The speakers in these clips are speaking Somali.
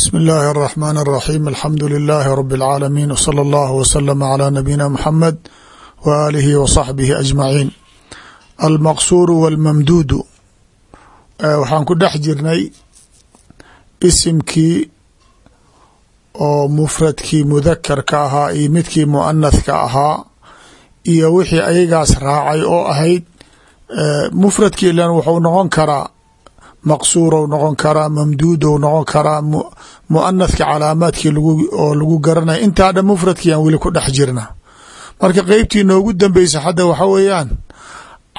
bsmi اllahi الرحmn الرaxيm alxamdu لilaahi rb اlcaalamiin wslى اllah wslm عlى nabiyina mxamed w aalihi w صaxbihi ajmaciin almaqsuuru wاlmamduudu waxaan ku dhex jirnay isimkii oo mufradkii mudakarka ahaa iyo midkii muanathka ahaa iyo wixii ayagaas raacay oo ahayd mufradkii ilan wuxuu noqon karaa maqsuurow noqon karaa mamduudow noqon karaa muanathka calaamaadkii oo lagu garanaya intaa dhan mufradkii aan weli ku dhex jirna. Marka qeybtii noogu dambeysa hadda waxa weeyaan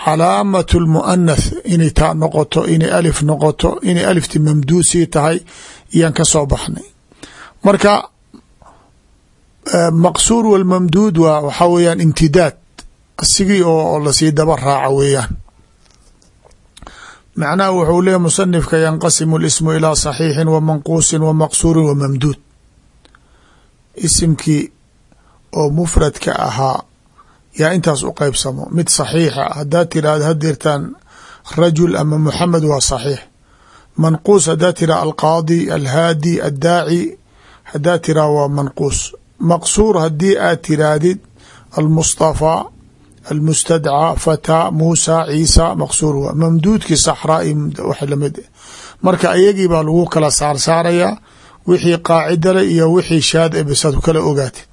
calaamat lmuanath inay taa noqoto inay alif noqoto inay alifti mamduud sii tahay iyaan ka soo baxnay. Marka maqsuur walmamduud waa waxaa weeyaan imtidaad asigii oo la sii daba raaca weeyaan macnaha wuxuu leeyahy musanifka yanqasimu lismu ilaa saxiixin wa manquusin wa maqsuurin wa mamduud. Isimkii oo mufradka ahaa yaa intaas u qeybsamo mid saxiixa. Haddaad tiraahdo hadirtaan rajul ama muxamed waa saxiix. Manquus haddaad tiraha alqaadi alhaadi addaaci. Haddaad tiraha waa manquus. Maqsuur haddii aad tiraahdid almustafaa almustadcى fataa muusa ciisa maqsuur wa mamduudkii saxraa iyo wax lamid marka ayagii baa lagu kala saarsaarayaa wixii qaacidale iyo wixii shaad e bisaad kala ogaatid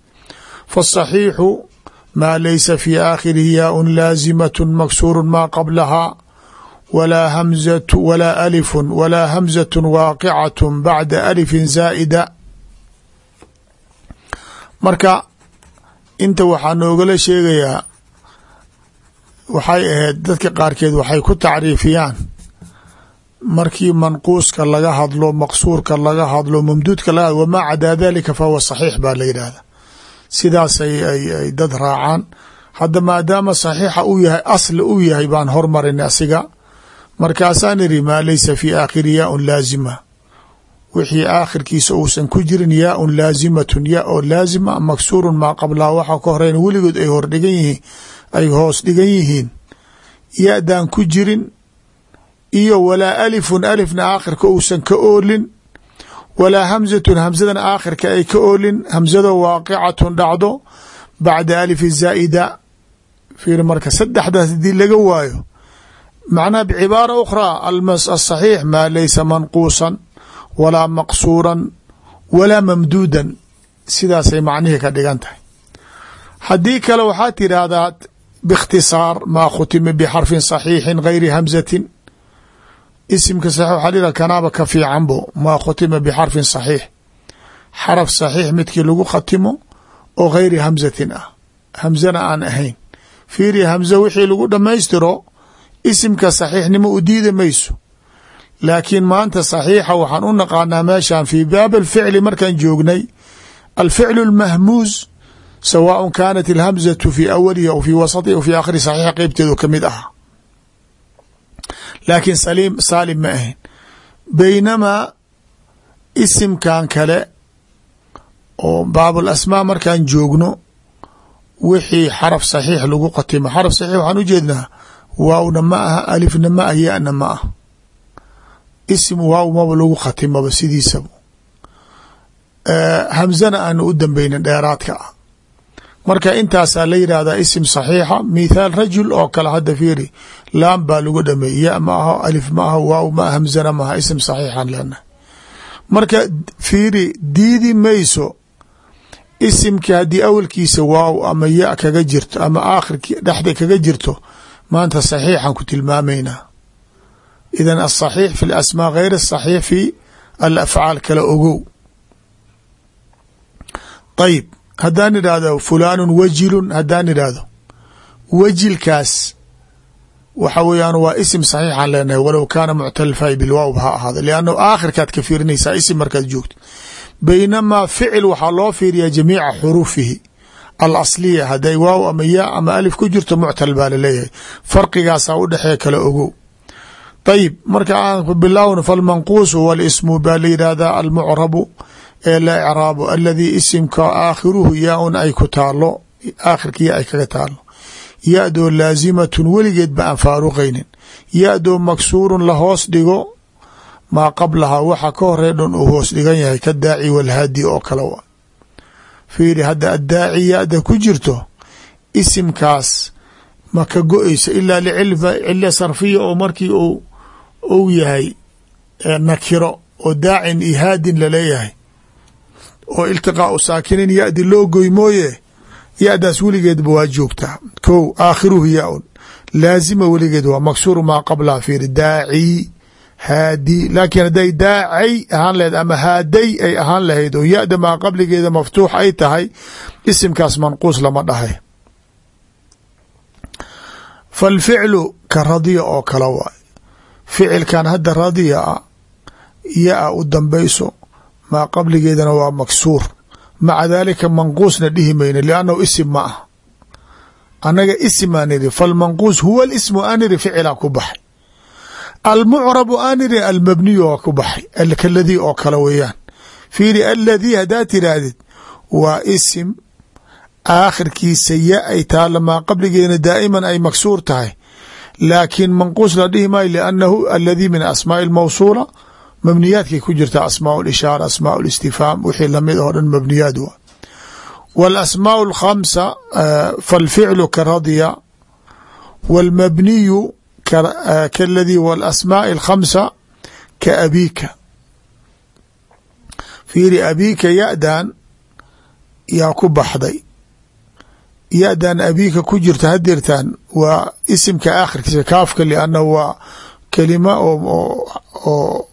faالصaxiixu maa laysa fi aakhirihi yaaun laazimaة maksuuru maa qablahaa walaa hamzatu walaa alifu walaa hamzaة waaqicaة bacda alifin zaa'ida marka inta waxaa noogala sheegayaa waxay ahayd dadka qaarkeed waxay ku tacriifiyaan. Markii manquuska laga hadlo maqsuurka laga hadlo mamduudka laga hadlo wamaa cadaa dalika fahuwa saxiix baa la yidhaahda sidaas ay dad raacaan. Hadda maadaama saxiixa uu yahay asli uu yahay baan hormarin asiga. Markaasaan iri maa laysa fi aakhiri yaaun laazima. Wixii aakhirkiisa uusan ku jirin yaaun laazimatun ya oo laazima maksuurun maa qablaha waxaa ka horeyn weligood ay hordhigan yihiin ay hoos dhigan yihiin. Ya-daan ku jirin iyo walaa alifun alifna aakhirka uusan ka oolin walaa hamzatun hamsadan aakhirka ay ka oolin hamsado waaqicatun dhacdo bacda alifi zaa'ida fiir marka saddexdaas haddii laga waayo macnaha bicibaara ukhraa asaxiix maa laysa manquusan walaa maqsuuran walaa mamduudan sidaasay macnihii ka dhigan tahay. Haddii kale waxaad tidhaahdaa biاkhtisaar maa khutima bxarfin صaxiixi gayri hamzatin isimka sax waxaa dhiha kanaaba ka fiicanbo maa khutima bxarfin صaxiix xaraf صaxiix midkii lagu khatimo oo gayri hamzatin ah hamzana aan ahayn fiiri hamze wixii lagu dhammaystiro isimka saxiixnimo u diida mayso laakiin maanta صaxiixa waxaan u naqaanaa meeshan fii baab alficli markaan joognay alficlu اlmahmuuz sawaaء kaanat اlhamzaة fi awalihi aw fi wasطihi aw fi aakhiri saxiixa qeybteedu ka mid aha laakiin saliim saalim ma ahayn baynamaa isimkan kale oo baabulasmaa markaan joogno wixii xaraf saxiix lagu qatimo xaraf saxiix waxaan ujeednaa waawna ma aha alifna ma ah yana ma ah isim waaw maba lagu khatimaba sidiisaba hamzana aanu u dambeynin dheeraadka ah marka intaasaa la yidhaahdaa isim saxiixa mithaal rajul oo kale hadda fiiri laam baa lagu dhameeyey ya ma aho alif ma aho waaw ma hamzana maaha isim saxiixan leenahay marka fiiri diidi mayso isimki haddii awalkiisa waaw ama ya kaga jirto ama aakhirki dhexda kaga jirto maanta saxiixan ku tilmaamaynaa idan asaxiix fi lasmaa gayr asaxiix fi alafcaal kala ogow. Ayib haddaan idhaahdo fulaanu wajilun haddaan idhaahdo wajilkaas waxa weeyaan waa isim saxiixaan leenahay walow kaana muctalifay bilwaaw ha ahaada liannahu aakhirkaad ka fiirinaysaa isim markaad joogto. Baynamaa ficil waxaa loo fiiriyaa jamiica xuruufihi alasliya hadday waaw ama yaa ama alif ku jirto muctal baa la leeyahay farqigaasaa u dhexeeya kala ogow. Ayib marka aan bilaawno falmanquusu walismu baa la yidhaahdaa almucrabu ee la icraabo aladii isimka aakhiruhu yaa-un ay ku taalo aakhirka ya ay kaga taalo ya-doo laazimatun weligeed ba aan faaruqaynin. Ya-doo maksuurun la hoos dhigo maa qablahaa waxa ka horey dhan uu hoos dhigan yahay ka daaci walhaadi oo kale fiiri hadda addaaci ya-da ku jirto isimkaas ma ka go-eyso ilaa licila sarfiya oo markii uu yahay nakiro oo daacin iyo haadin la leeyahay oo iltiqaau saakinin ya-di loo goy mooye ya-daas weligeedba waa joogtaa ko aakhiruhu ya-un laazima weligeed waa maksuuru maa qablaha fiiri daaci haadi laakiin hadday daacay ahaan lahayd ama haaday ay ahaan lahayd oo ya-da maa qabligeeda maftuux ay tahay isimkaas manquus lama dhahay. Falficlu ka radiya oo kale waay. Ficilkan hadda radiya a ya-a u dambayso maa qabligeedana waa maksuur. Maca daalika manquusna dhihi mayno liannahu isim ma ah annaga isim aan iri falmanquus huwa lismu aan iri ficilaa ku baxay. Almucrabu aan iri almabniyu waa ku baxay. Kaladii oo kale weeyaan. Fiiri aladii haddaad tiraahdid waa isim aakhirkiisa ya ay taala maa qabligeedna daa'iman ay maksuur tahay. Laakiin manquus la dhihi maayo liannahu aladii min asmaaءi اlmawsuula mabniyaadkay ku jirta asmaaء اlishaara asmaaء اlistifhaam wixii lamid oo dhan mabniyaad wa wاlasmaaء اlkhamsa falficlu ka radya wاlmabniyu kaladii wاlasmaaءi اlkhamsa ka abiika fiiri abiika ya-dan yaa ku baxday ya-dan abiika ku jirta hadirtan waa isimka aakhirkiisa kaafka liannahu waa kelima oo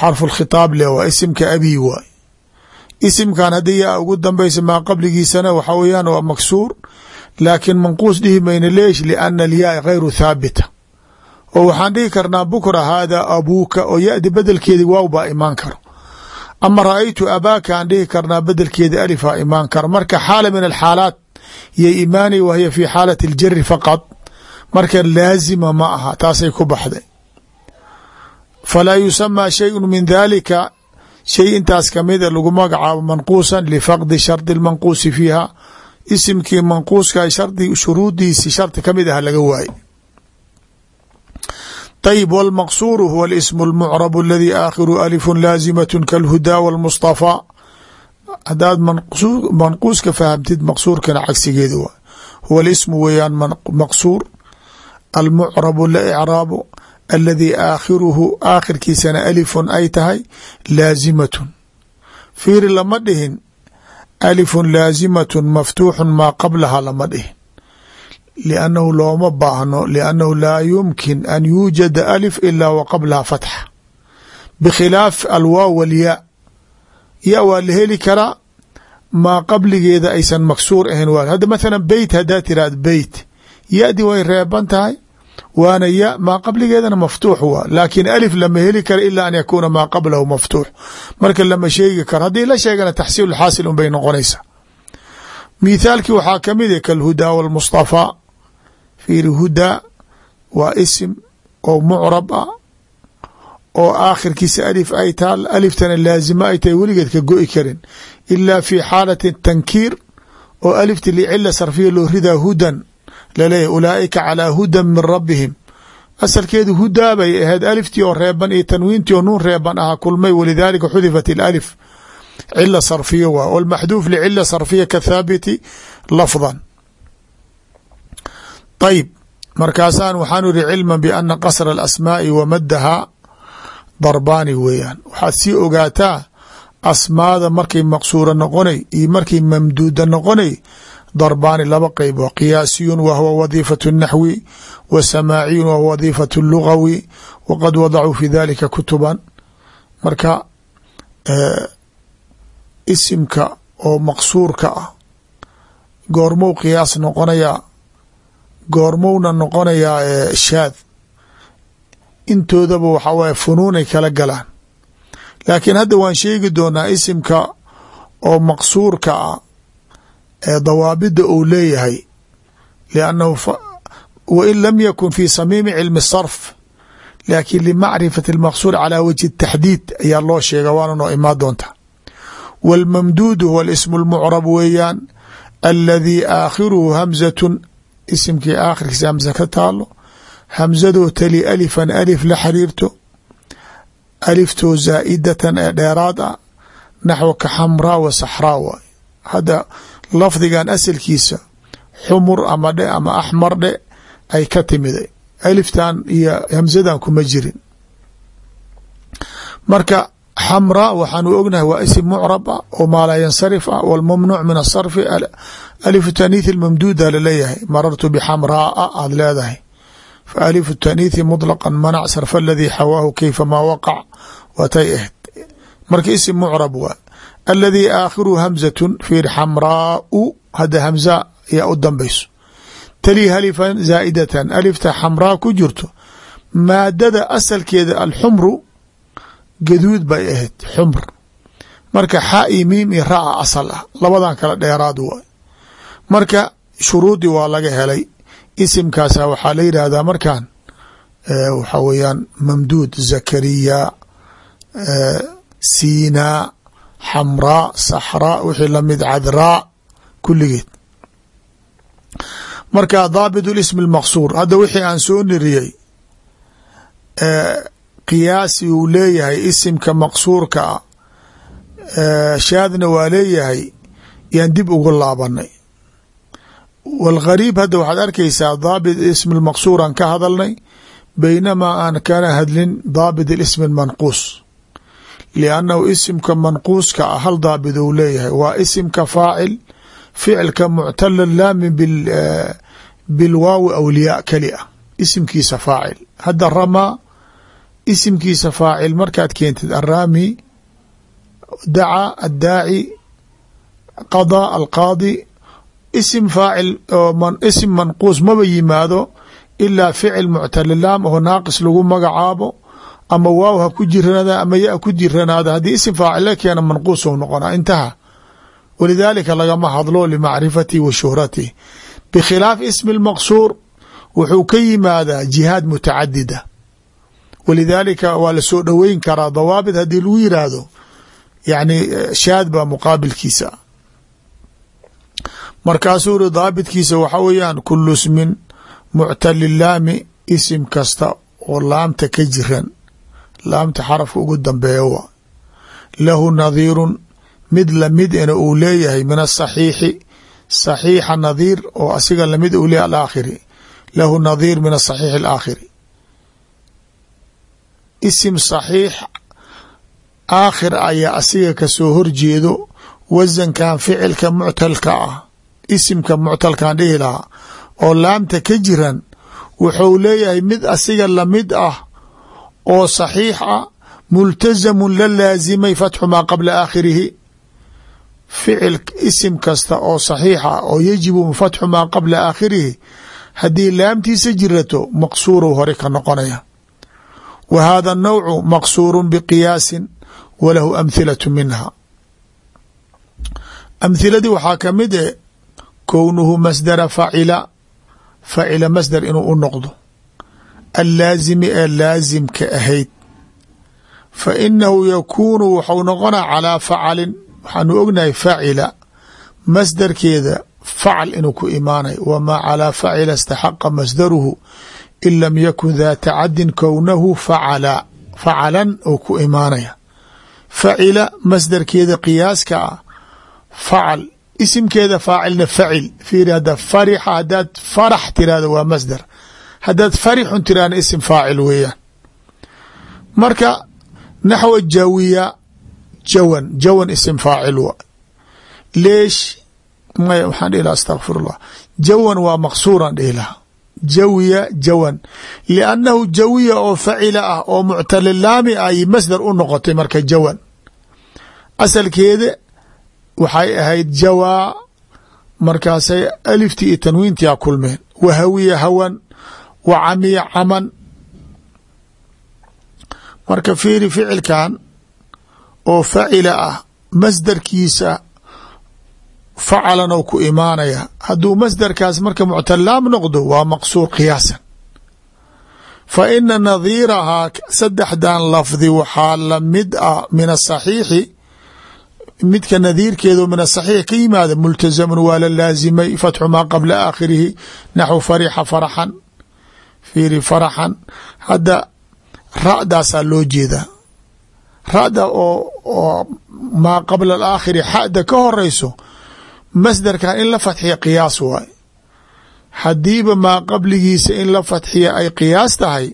xarfu lkhitaab leh waa isimka abi waay. Isimkan haddii yaa ugu dambaysa maa qabligiisana waxa weeyaan waa maksuur laakiin manquus dhihi mayna leesh liana alyaa gayru thaabita. Oo waxaan dhihi karnaa bukra haada abuuka oo ya-di bedelkeedi waaw baa imaan karo. Ama ra'aytu aan dhihi karnaa bedelkeeda alifaa imaan karo. Marka xaala min alxaalaat yay imaanay wahiya fi xaalati اljari faqad marka laazima ma aha taasay ku baxday falaa yusamaa shayءu min dalika shay intaas kamida lagu magacaabo manquusan lifaqdi shardi اlmanquusi fiiha isimkii manquuska shardi shuruudiisi shardi kamid ah laga waaye طيب والمقصور هو الاسم المعرب الذي آkhiru ألف laaزiمة kالهudى والمصطفى hadaad manquuska fahamtid maqsuurkana cagsigeeda wa huwa اlismu weeyaan maqsuur almucrabu la icraabo aladii aakhiruhu aakhirkiisana alifun ay tahay laazimatun fiiri lama dhihin alifun laazimatun maftuuxun maa qablaha lama dhihin liannahu looma baahno liannahu laa yumkin an yuujada alif ilaa wa qablaha fatxa bikhilaaf alwaaw walyaa ya waa la heli karaa maa qabligeeda aysan maksuur ahayn hadda mathalan beyt haddaa tiraad beyt ya-di way reeban tahay waana ya maa qabligeedana maftuux waa. Laakiin alif lama heli kara ilaa an yakuuna maa qablahu maftuux. Marka lama sheegi karo haddii la sheegana taxsiil xaasil un bay noqonaysaa. Mithaalkii waxaa ka mid a kalhudaa walmustafaa fiiri hudaa waa isim oo mucrab ah oo aakhirkiisa alif ay taal aliftana laazima ay tahay weligeed ka go-i karin. Ilaa fi xaalati tankiir oo alifti licila sarfiya loo ridaa hudan laleeyahy ulaaئika calىa hudan min rabihim asalkeedu hudaa bay ahayd aliftii oo reeban iyo tanwiintii oo nuun reeban aha kulmay walidaalika xudifat اlalif cila sarfiya waa wاlmaxduuf licila sarfiya kathaabiti lafظa ayb markaasaan waxaan iri cilma bana qasra alasmaaءi wa maddaha darbaani weeyaan waxaad sii ogaataa asmaada markay maqsuura noqonay iyo markay mamduuda noqonay darbaani laba qeyb wa qiyaasiyun wa huwa wadiifatu naxwi wa samaaciyun wa huwa wadiifatu lugawi waqad wadacuu fi dalika kutuban. Marka isimka oo maqsuurka ah goormou qiyaas noqonayaa goormowna noqonayaa shaad. Intoodaba waxaa waye funuunay kala galaan. Laakiin hadda waan sheegi doonaa isimka oo maqsuurka ah ee dawaabida uu leeyahay liannahu wain lam yakun fi samiimi cilmi sarf laakiin limacrifati almaqsuur calaa wajhi taxdiid ayaa loo sheega waana noo imaan doonta. Wاlmamduudu huwa lismu اlmucrab weeyaan aladii aakhiruhu hamzatun isimkii aakhirkiisa hamse ka taalo hamsadoo tali alifan alif la xariirto aliftoo zaa'idatan ee dheeraad ah, ka xamraa wa saxraa waay lafdigan asalkiisa xumur ama dhe ama axmar dhe ay ka timiday aliftan iyo hamsadan kuma jirin. Marka xamraa waxaanu ognahay waa isim mucrab ah oo maa laa yansarif ah wاlmamnuuc min asarfi alifu taniithi mamduuda la leeyahay marartu bxamraaa aad leedahay. Fa alifu taniithi muطlqa manac sarfa aladii xawaahu kayfa maa waqac watay ahayd marka isim mucrab waa aladii aakhiru hamzatu fiir xamraau hadda hamza yaa u dambayso tali halifan zaa'idatan alifta xamraa ku jirto maadada asalkeeda alxumru gaduud bay ahayd xumr marka xa i miim i ra'a asal ah labadan kala dheeraad waay marka shuruudii waa laga helay isimkaasa waxaa la yidhaahdaa markan waxaa weeyaan mamduud zakariya siinaa xamraa saxraa wixii lamid cadraa kulligeed marka daabit lism اlmaqsuur hadda wixii aan soo niriyey qiyaasi uu leeyahay isimka maqsuurka ah shaadna waa leeyahay yaan dib ugu laabanay wاlgariib hadda waxaad arkaysaa daabit ism اlmaqsuur aan ka hadalnay baynamaa aan kana hadlin daabit اlism اlmanquus liannahu isimka manquuska ah hal daabit uu leeyahay waa isimka faacil ficilka muctala laamin bilwaawi awliyaa keli ah isimkiisa faacil hadda ramaa isimkiisa faacil markaad keentid araami dacaa addaaci qadaa alqaadi isim faacil isim manquus maba yimaado ilaa ficil muctalilaam oo naaqis lagu magacaabo ama waaw ha ku jiranaada ama ya ku jiranaada haddii isim faacil la keena manquus ou noqona intaha. Walidaalika lagama hadlo limacrifatihi wa shuhratihi bikhilaaf ismi اlmaqsuur wuxuu ka yimaadaa jihaad mutacadida. Walidaalika waa la soo dhoweyn karaa dawaabit haddii lagu yiraahdo yani shaad baa muqaabilkiisa. Markaasuu iri daabitkiisa waxa weeyaan kulu ismin muctali laami isim kasta oo laamta ka jiran laamta xarafka ugu dambeeya wa. Lahu nadiirun mid la mid ina uu leeyahay min asaxiixi saxiixa nadiir oo asiga la mid uu leeyahy alaakhiri lahu nadiir min asaxiix alaakhiri isim saxiix aakhir ayaa asiga ka soo horjeedo wasankan ficilka muctalka ah isimka muctalkan dhihi lahaa oo laamta ka jiran wuxuu leeyahay mid asiga la mid ah oo saxiix ah multazamun la laasimay fatxu maa qabla aakhirihi. Ficil isim kasta oo saxiixa oo yajibu fatxu maa qabla aakhirihi haddii laamtiisa jirato maqsuuru hore ka noqonaya. Wa hada nawcu maqsuuru biqiyaasin walahu amhilatu minha. Amhiladii waxaa ka mid e kownuhu masdara facila facila masdar inuu u noqdo allaazimi ee laasimka ahayd fa inahu yakuunu waxau noqonaa calaa facalin waxaanu ognahay facila masdarkeeda facal inuu ku imaanayo wamaa calaa facila istaxaqa masdaruhu in lam yakun daa tacadin kownahu facala facalan ou ku imaanaya facila masdarkeeda qiyaaska ah facal isimkeeda faacilna facil fiiri hadda farixa haddaad farax tirahdo waa masdar haddaad farixun tirahna isim faacil weeyaan. Marka naxwa jawiya jawan jawan isim faacil wa. Leesh maya waxaan dhihi laha astaqfirullah jawan waa maqsuuran dhihi lahaa. Jawiya jawan. Liannahu jawiya oo facila ah oo muctalilaami ay masdar u noqotay marka jawan. Asalkeeda waxay ahayd jawaa markaasay aliftii iyo tanwiintia kulmeen. Wa hawiya hawan wa camiya caman. Marka fiiri ficilkan oo facila ah masdarkiisa facalan oo ku imaanaya. Hadduu masdarkaas marka muctalaam noqdo waa maqsuur qiyaasan. Fa ina nadiirahaa saddexdan lafdi waxaa la mid ah min asaxiixi midka nadiirkeedu min asaxiix ka yimaada multazamun waa la laasimay fatxu maa qabla aakhirihi naxwu farixa faraxan fiiri faraxan. Hadda ra'daasaa loo jeedaa. Ra'da oo oo maa qabla alaakhiri xa'da ka horeyso masdarkan in la fadxiya qiyaas waay. Haddiiba maa qabligiisa in la fadxiya ay qiyaas tahay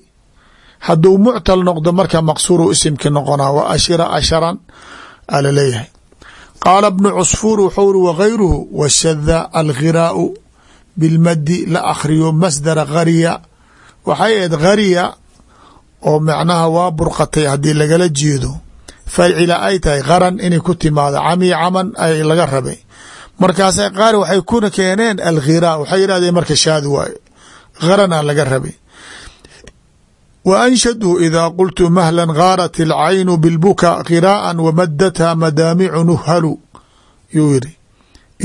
hadduu muctal noqdo marka maqsuuru isimki noqonaa wa ashira asharan ala leeyahay. Qaala bnu cusfuur wuxuu uri wagayruhu washada alghiraau bilmadi la akhriyo masdara gharya waxay ahayd gharya oo macnaha waa burqatay haddii lagala jeedo. Facila ay tahay qaran inay ku timaado. Cami caman ay laga rabay. Markaasa qaar waxay kuna keeneen alghiraa waxay yidhahdeen marka shaad waaye qarana laga rabay. Wa anshaduu idaa qultu mahlan gaarat alcaynu bilbuka khiraa'an wamadatha madaamicu nuhalu yuu yidhi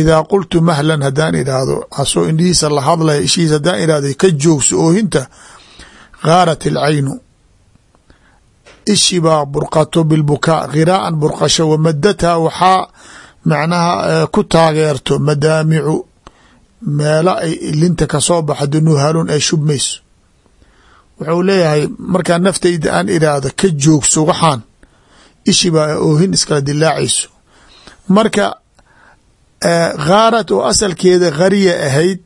idaa qultu mahlan haddaan idhaahdo asoo indhihiisa la hadlaya ishihiisa haddaan idhahdo ka joogso oohinta gaarat alcaynu ishi baa burqato bilbukaa khiraa'an burqasho wamadatha waxaa macnaha ku taageerto madaamicu meelo ay linta ka soo baxdo nuhalun ay shubmayso wuxuu leeyahay markaa naftayda aan idhaahdo ka joogso waxaan ishi baa oohin iskala dilaacayso marka khaarad oo asalkeeda khariya ahayd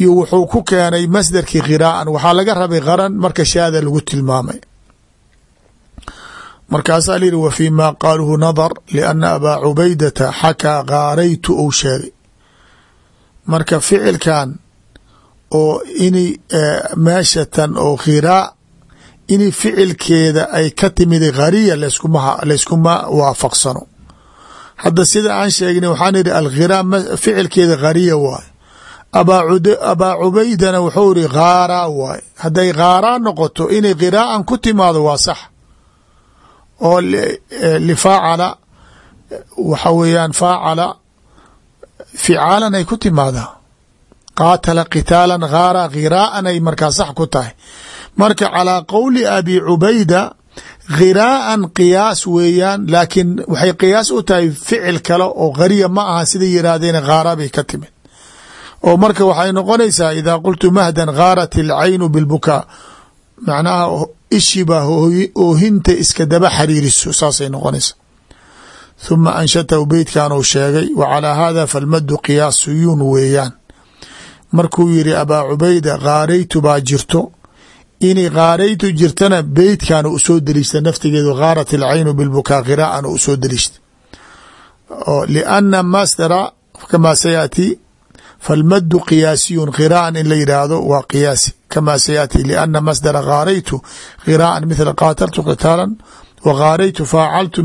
iyo wuxuu ku keenay masdarkii khiraa'an waxaa laga rabay qaran marka shaada lagu tilmaamay. Markaasaa la yihi wa fii ma qaaluhu nadar lianna abaa cubaydata xakaa kaaraytu ou sheegay. Marka ficilkan oo inay meeshatan oo khiraa inay ficilkeeda ay ka timid khariya layskuma waafaqsano hadda sida aan sheegnay waxaan idhi alkhiraa ficilkeeda khariya waay abaa cubaydana wuxuu iri khaaraa waay hadday khaaraa noqoto inay khiraa'an ku timaado waa sax. Oo lifaacala waxa weeyaan faacala ficaalan ay ku timaadaa. Qaatala qitaalan khaara khiraa'an ay markaa sax ku tahay. Marka calaa qowli abi cubayda khiraa'an qiyaas weeyaan laakiin waxay qiyaas u tahay ficil kale oo khariya ma aha sida yihaahdeen khaara bay ka timid. Oo marka waxay noqonaysaa idaa qultu mahdan khaarat alcaynu bilbukaa. Macnaha ishibaa oohinta iska daba xariiriso saasay noqonaysa huma anshatahu beytkan uu sheegay wa calaa hada falmadu qiyaasuyuun weeyaan. Markuu yiri abaa cubayda khaaraytu baa jirto inay khaaraytu jirtana beytkan u soo deliishta naftigeedu khaarat alcaynu bilbukaa khiraa'an u soo deliishta lianna masdara kamaa sayaati falmadu qiyaasiyun khiraa'an in la yidhaahdo waa qiyaasi kama sayaati lianna masdara khaaraytu khiraa'an mithla qaataltu qitaalan wa khaaraytu faacaltu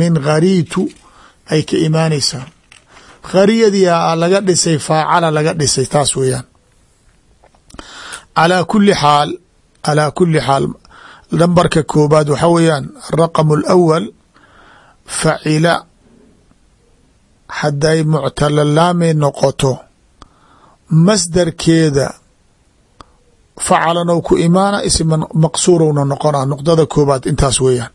min khariitu ay ka imaanaysaa khariyadiia laga dhisay faacala laga dhisay taas weeyaan. Calaa kuli xaal calaa kuli xaal nambarka koobaad waxa weeyaan araqam alawal facila hadday muctalalaamay noqoto masdarkeeda facalanow ku imaana isma maqsuurowna noqona nuqdada koobaad intaas weeyaan.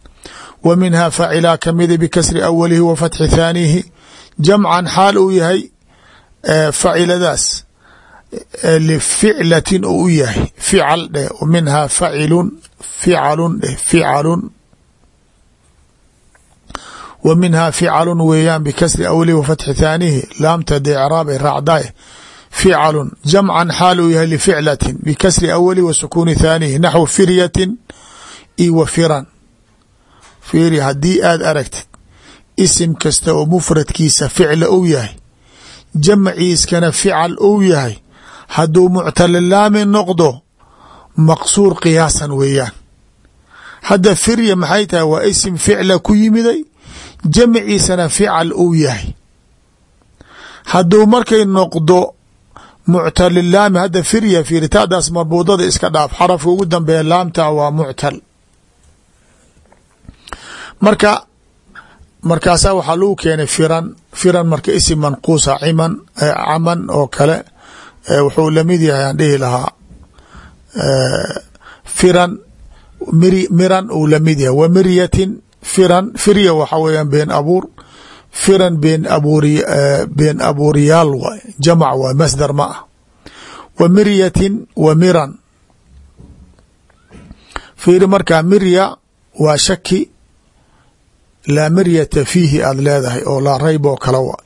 Wa minhaa facilaa kamida bikasri awalihi wa fatxi thaanihi jamcan xaal uu yahay faciladaas lificlatin oo u yahay. Fical dheh minhaa facilun ficalun dheh ficalun. Wa minhaa ficalun weeyaan bikasri awalihi wa fatxi thaanihi laamta dee craab raacdae ficalun jamcan xaal uu yahay lificlatin bikasri awali wa sukuuni thaanihi naxwu firyatin io firan. Fiiri haddii aad aragtid isim kasta oo mufradkiisa ficla ou yahay jamciiskana fical ou yahay hadduu muctalalaami noqdo maqsuur qiyaasan weeyaan. Hadda firya maxay tahay waa isim ficla ku yimiday jamciisana fical ou yahay. Hadduu markay noqdo muctalilaami hadda firya fiiritaadaas marbuudada iska dhaaf. Xarafka ugu dambeeya laamta waa muctal. Marka markaasaa waxaa lagu keenay firan firan marka isim manquusa ciman caman oo kale wuxuu la mid yahay aan dhihi lahaa. Firan miri miran uu la mid yahay. Wa miryatin firan firya waxa weeyaan been abuur. Firan been abuuri been abuuriyaal waay jamac waay masdar ma ah. Wa miryatin wa miran. Fiiri markaa mirya waa shaki laa miryata fiihi aada leedahay oo laa rayb oo kale wa.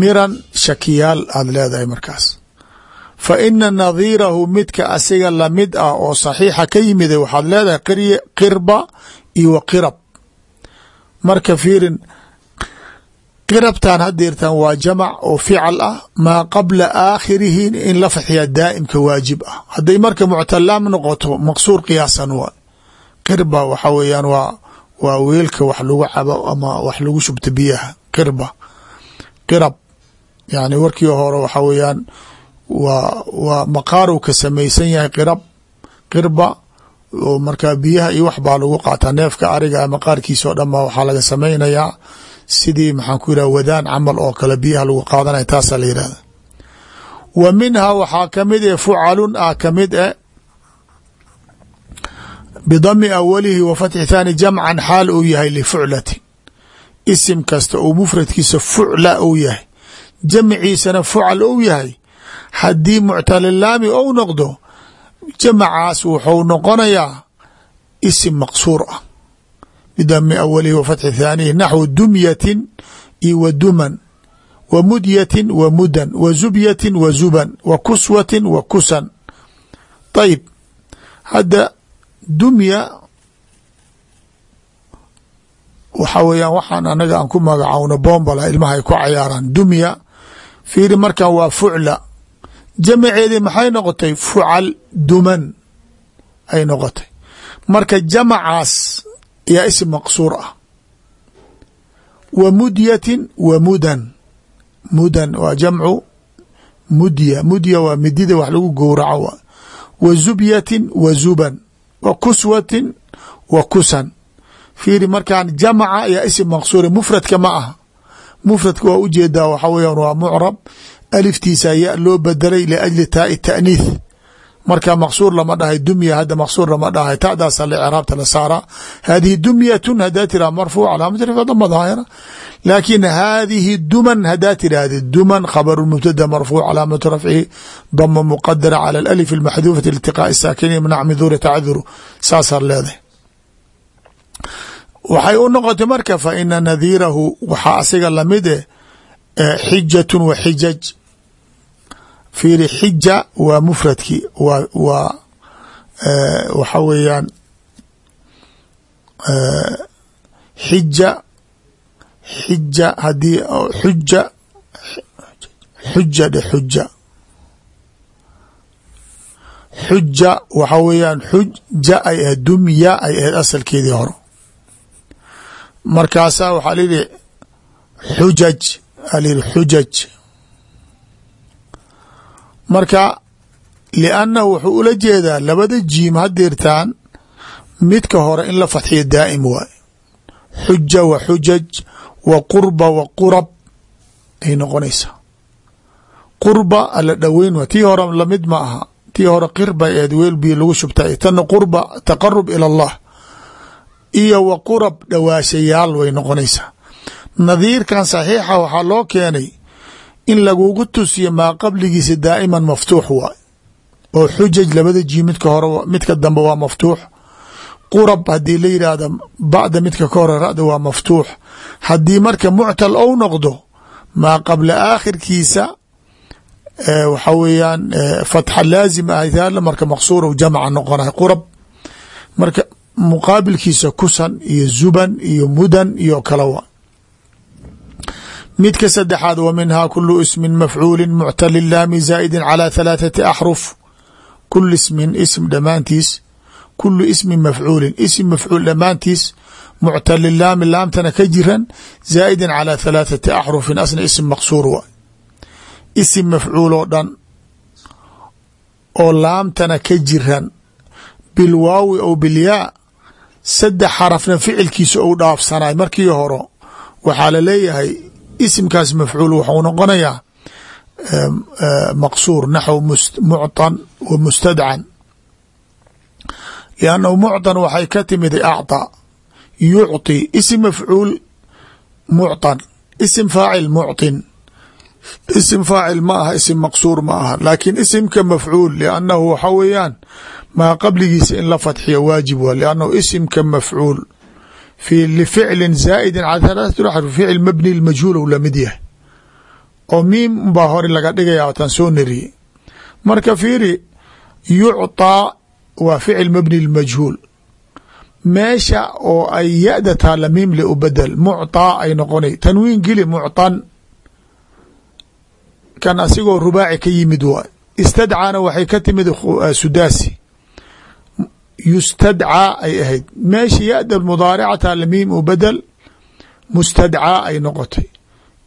Miran shakiyaal aada leedahay markaas fa ina nadiirahu midka asiga la mid ah oo saxiixa ka yimida waxaad leedahay qirba iyo wa qirab. Marka fiirin qirabtan hadeertan waa jamac oo fical ah maa qabla aakhirihi in la fatxiya daa'imka waajib ah. Hadday marka muctalaam noqoto maqsuur qiyaasan waa. Qirba waxa weeyaan waa waa weelka wax lagu cabo ama wax lagu shubta biyaha. Qirba qirab. Yani warkii hore waxa weeyaan waa waa maqaarow ka samaysan yahay qirab qirba oo markaa biyaha iyo wax baa lagu qaataa. Neefka ariga maqaarkiisa oo dhan ba waxaa laga samaynayaa. Sidii maxaan ku yidhah wadaan camal oo kale biyaha lagu qaadanaya taasaa la yihahda wa minhaa waxaa ka mid e fucalun ah ka mid e bidami awalihi wa fatxi thaani jamcan xaal uu yahay lifuclatin isim kasta oo mufradkiisa fucla uu yahay. Jamciisana fucal ou yahay haddii muctalilaami ou noqdo jamacaas wuxuu noqonayaa isim maqsuur ah. Bidami awalihi wa fatxi thaanihi naxwu dumyatin iyo wa duman wa mudyatin wa mudan wa zubyatin wa zuban wa kuswatin wa kusan. Ayib hadda dumya waxa weeyaan waxaan anaga aan ku magacowno bombala ilmaha ay ku cayaaraan dumya fiiri markan waa fucla jamaceedii maxay noqotay? Fucal duman ay noqotay. Marka jamacaas yaa isim maqsuur ah. Wa mudyatin wa mudan. Mudan waa jamcu mudya. Mudya waa midida wax lagu gowraco wa zubyatin wa zuban. Wa kuswatin wa kusan. Fiiri markaan jamaca yaa isim maqsuura mufradka ma aha. Mufradka waa u jeedaa waxa weeyaan waa mucrab aliftiisa ya loo bedelay liajli taai taaniith marka maqsuur lama dhahay dumya hadda maqsuur lama dhahay. Tadaasa icraabta la saara. Hadihi dumyatun hadaa tiraha marfuuc calaamatu rifca dama daahira. Duman hadaa tirahdi duman khabaru mubtada marfuuc calaamatu rafcihi dama muqadara cala alif almaxduufati iltiqaa'i saakini mnac min duuri tacaduru. Saasaad leedahay. Waxay u noqotay marka fa ina nadiirahu waxaa asiga la mid eh xijatun wa xijaj fiiri xija waa mufradki wa waa waxa weeyaan xija xija haddii xuja xuja dhe xuja xuja waxa weeyaan xuja ay ahayd dumya ay ahayd asalkeedii hore. Markaasaa waxaa layihi xujaj alayhi xujaj marka liannahu wuxuu ula jeedaa labada jiim hadeertaan midka hore in la fatxiyo daa'im waay. Xuja wa xujaj wa qurba wa qurab ay noqonaysaa qurba ala dhoweyn wa tii hore la mid ma aha. Tii hore qirba eed weel biyo lagu shubta tana qurba taqarub ila allah. Iyo wa qurab dhawaashayaal way noqonaysaa nadiirkan saxiixa waxaa loo keenay in lagugu tusiyo maa qabligiisa daa'iman maftuux waay. oo xujaj labada jii midka hore midka dambe waa maftuux. Qurab haddii la yidhaahda bacda midka ka hore ra'da waa maftuux. Haddii marka muctal ou noqdo maa qabla aakhirkiisa waxa weeyaan fatxa laazim ah marka maqsuur jamca noqonay qurab. Marka muqaabilkiisa kusan iyo zuban iyo mudan iyo kala wa midka saddexaad wa minhaa kulu ismin mafcuuli muctali laami zaa'idi calى halaaثati axruf kul ismin ism dhammaantiis kulu ismin mafcuulin ism mafcuul dhammaantiis muctali laami laamtana ka jiran zaa'idi calى halaaثati axrufin asna ism maqsuur wa isim mafcuul oo dhan oo laamtana ka jiran bilwaawi ou bilyaa saddex xarafna ficilkiisa ou dhaafsanay markii horo waxaa laleeyahay isimkaas mafcuul waxuu noqonayaa maqsuur naxw mucطan wa mustadcan liannahu mucطan waxay ka timid acطى yucطi isim mafcuul mucطan isim faacil mucطin isim faacil ma aha isim maqsuur ma aha laakiin isimka mafcuul liannahu waxa weeyaan maa qabligiisa in la fatxiya waajib wa liannahu isimka mafcuul fi lificlin zaa'idin cala halaathati axruf ficil mabni lmajhuul ou lamid yahay oo miim baa hore laga dhigaya otan soo nariyey marka fiiri yucطaa waa ficil mabni lmajhuul meesha oo ay ya-da taala miim le u bedel mucطaa ay noqonay tanwiin geli mucطan kan asigoo rubaaci ka yimid waay istadcaana waxay ka timid sudaasi yustadcaa ay ahayd. Meesha ya-da mudaaricata lamiim u bedel mustadcaa ay noqotay.